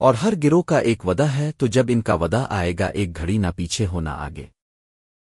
اور ہر گروہ کا ایک ودا ہے، تو جب ان کا ودا آئے گا، ایک گھڑی نہ پیچھے ہونا آگے۔